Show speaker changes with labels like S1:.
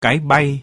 S1: cái bay.